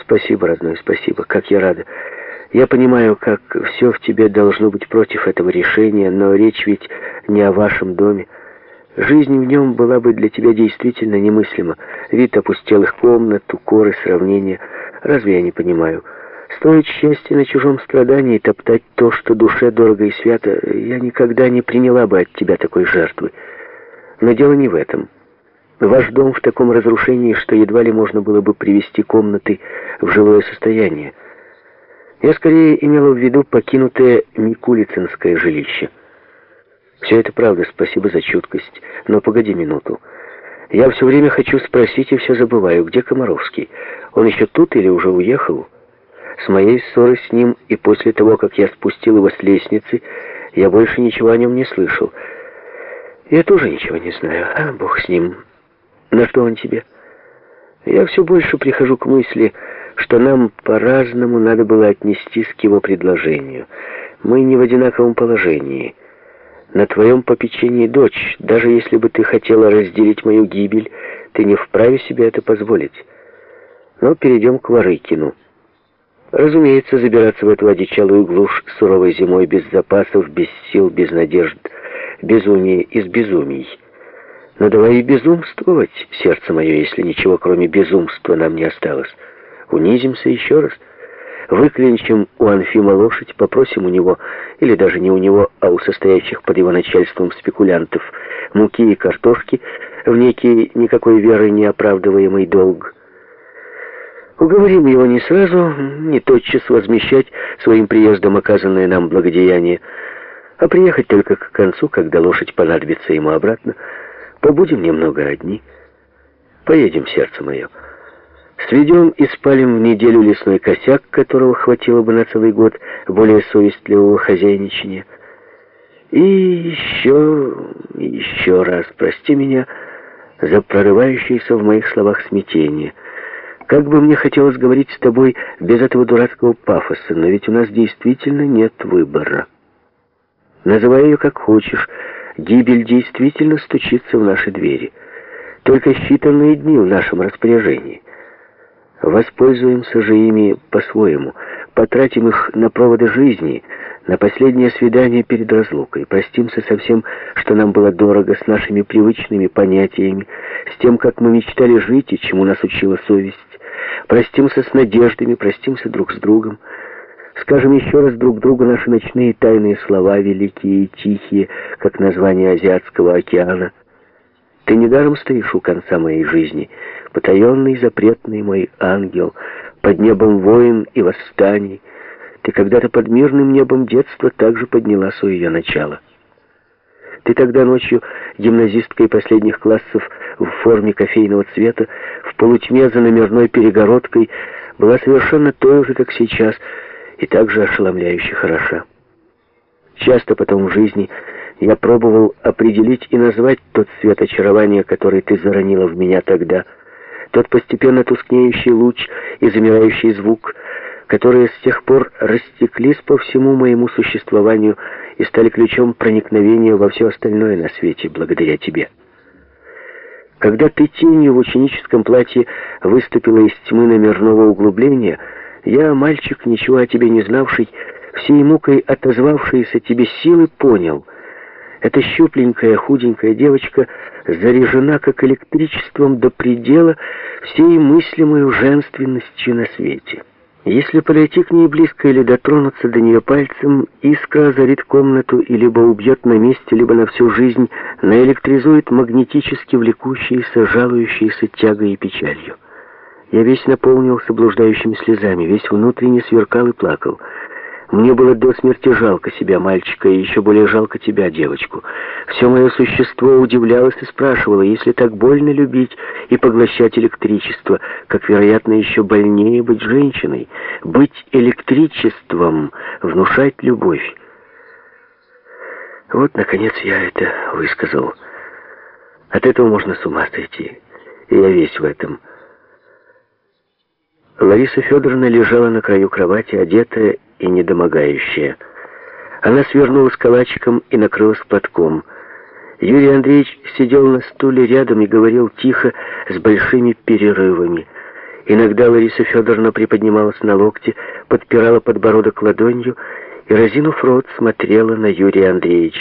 Спасибо, родной, спасибо. Как я рада. Я понимаю, как все в тебе должно быть против этого решения, но речь ведь не о вашем доме. Жизнь в нем была бы для тебя действительно немыслима. Вид опустелых комнат, укоры, сравнения. Разве я не понимаю? Стоит счастье на чужом страдании топтать то, что душе дорого и свято, я никогда не приняла бы от тебя такой жертвы. Но дело не в этом. Ваш дом в таком разрушении, что едва ли можно было бы привести комнаты в жилое состояние. Я скорее имела в виду покинутое Микулицинское жилище. Все это правда, спасибо за чуткость. Но погоди минуту. Я все время хочу спросить и все забываю, где Комаровский? Он еще тут или уже уехал? С моей ссоры с ним и после того, как я спустил его с лестницы, я больше ничего о нем не слышал. Я тоже ничего не знаю. А, бог с ним. На что он тебе? Я все больше прихожу к мысли, что нам по-разному надо было отнестись к его предложению. Мы не в одинаковом положении. На твоем попечении дочь, даже если бы ты хотела разделить мою гибель, ты не вправе себе это позволить. Но перейдем к Варыкину. Разумеется, забираться в эту одичалую глушь суровой зимой без запасов, без сил, без надежд, безумие из безумий. Но давай и безумствовать, сердце мое, если ничего кроме безумства нам не осталось. Унизимся еще раз. Выклинчим у Анфима лошадь, попросим у него, или даже не у него, а у состоящих под его начальством спекулянтов, муки и картошки в некий никакой верой не оправдываемый долг. Уговорим его не сразу, не тотчас возмещать своим приездом оказанное нам благодеяние, а приехать только к концу, когда лошадь понадобится ему обратно. Побудем немного одни. Поедем, сердце мое. Сведем и спалим в неделю лесной косяк, которого хватило бы на целый год более совестливого хозяйничания. И еще, еще раз прости меня за прорывающееся в моих словах смятение — как бы мне хотелось говорить с тобой без этого дурацкого пафоса, но ведь у нас действительно нет выбора. Называй ее как хочешь, гибель действительно стучится в наши двери. Только считанные дни в нашем распоряжении. Воспользуемся же ими по-своему, потратим их на проводы жизни, на последнее свидание перед разлукой. Простимся со всем, что нам было дорого, с нашими привычными понятиями, с тем, как мы мечтали жить и чему нас учила совесть. Простимся с надеждами, простимся друг с другом. Скажем еще раз друг другу наши ночные тайные слова, великие и тихие, как название Азиатского океана. Ты недаром стоишь у конца моей жизни, потаенный, запретный мой ангел, под небом воин и восстаний. Ты когда-то под мирным небом детства также подняла свое начало. Ты тогда ночью, гимназисткой последних классов в форме кофейного цвета, в полутьме за номерной перегородкой, была совершенно той же, как сейчас, и также ошеломляюще хороша. Часто потом в жизни я пробовал определить и назвать тот цвет очарования, который ты заронила в меня тогда, тот постепенно тускнеющий луч и замирающий звук, которые с тех пор растеклись по всему моему существованию и стали ключом проникновения во все остальное на свете, благодаря тебе. Когда ты тенью в ученическом платье выступила из тьмы номерного углубления, я, мальчик, ничего о тебе не знавший, всей мукой отозвавшийся тебе силы, понял. Эта щупленькая, худенькая девочка заряжена как электричеством до предела всей мыслимой женственностью на свете. Если подойти к ней близко или дотронуться до нее пальцем, искра озарит комнату и либо убьет на месте, либо на всю жизнь, наэлектризует магнетически влекущиеся, жалующиеся тягой и печалью. Я весь наполнился блуждающими слезами, весь внутренне сверкал и плакал. Мне было до смерти жалко себя, мальчика, и еще более жалко тебя, девочку. Все мое существо удивлялось и спрашивало, если так больно любить и поглощать электричество, как, вероятно, еще больнее быть женщиной, быть электричеством, внушать любовь. Вот, наконец, я это высказал. От этого можно с ума сойти, и я весь в этом. Лариса Федоровна лежала на краю кровати, одетая и недомогающая. Она свернулась калачиком и накрылась платком. Юрий Андреевич сидел на стуле рядом и говорил тихо, с большими перерывами. Иногда Лариса Федоровна приподнималась на локте, подпирала подбородок ладонью и, разинув рот, смотрела на Юрия Андреевича.